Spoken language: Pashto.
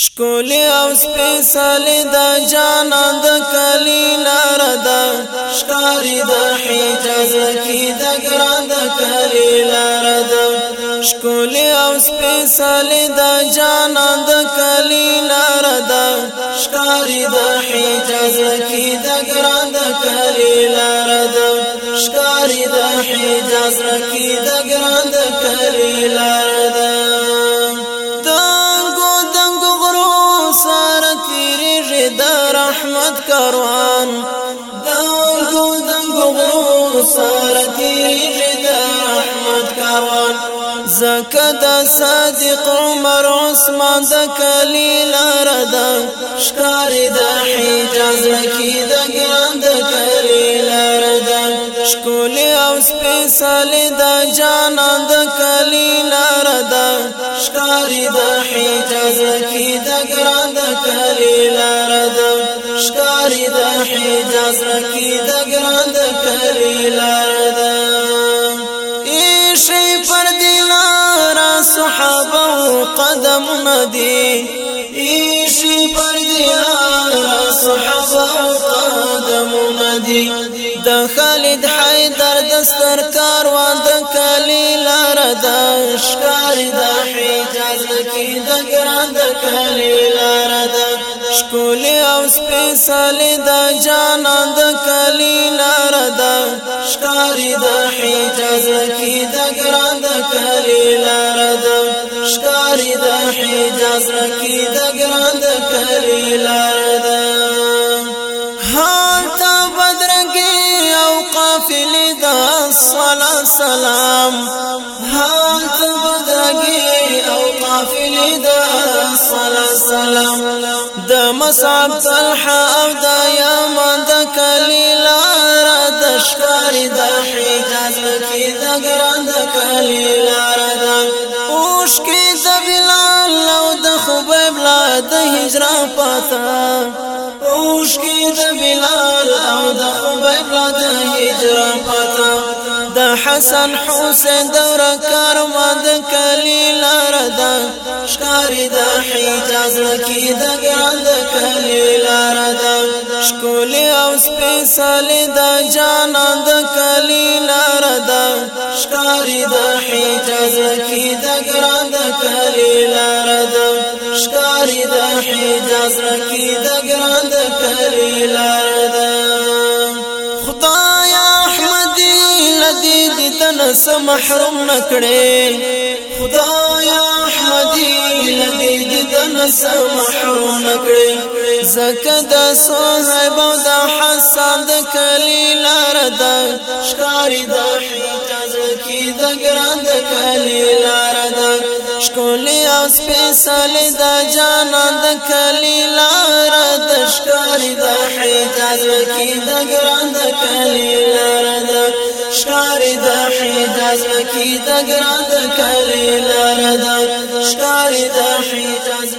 شکول او سپیسل دا جانا دا کلی لار دا شکاری دا حجاز کی دا گران دا کلی لار دا شکول او سپیسل دا جانا دا کلی لار دا شکاری دا حجاز کی دا گران دا کلی لار دا شکاری دا حجاز کی دا گران دا کلی لار کاروان دا ورکو دنگو غرور سارتی دا احمد کاروان زکا دا صادق عمر عثمان دا کلیل ردا شکار دا حجاز لکی دا گران دا کلیل ردا شکولی او سپیسالی دا جانان دا کلیل ردا شکار دا حجاز لکی دا گران دا کلیل ردا لارې د حجاز رکی د ګران د کری لار ده ایشی پر دی لارا صحابه و قدم ندی ایشی پر دی لارا صحابه و قدم ندی د خالد حیدر دستر کاروان د کلی لار ده ښکار د حجاز رکی د ګران د کری ښکول او سپیسل د جانان د کلی لار ده ښکاری د حجاز کی د ګران د کلی لار ده ښکاری د حجاز کی د ګران د کلی لار ده ها تا بدرګي او قافل د صلا سلام ها تا بدرګي او قافل د صلا سلام د مصعب طلحه او د یمن د کلی لار د شکار د حجاز کې د ګران د کلی لار د اوش کې د بلال دا د خبیب لار د هجرا پتا اوش کې د بلال او د خبیب لار د د حسن حسین دور کار ما کلی لار خدای د حجاز لکی د ګران د کلی لار ده شکول او سپیسل د جانان د کلی لار ده شکاری د حجاز لکی د ګران د کلی لار ده شکاری د حجاز لکی د ګران د کلی لار س محروم نکړې خدایا احمدی لدی دتن س محروم نکړې زکدا صاحب د حسن د کلی لار د شکاری د حجاز کی د ګران د کلی لار د شکول او سپیسل د جانان د کلی لار د شکاری د حجاز کی د ګران د کلی شکار د حجاز مکی د ګران د کلی لار دا شکار د حجاز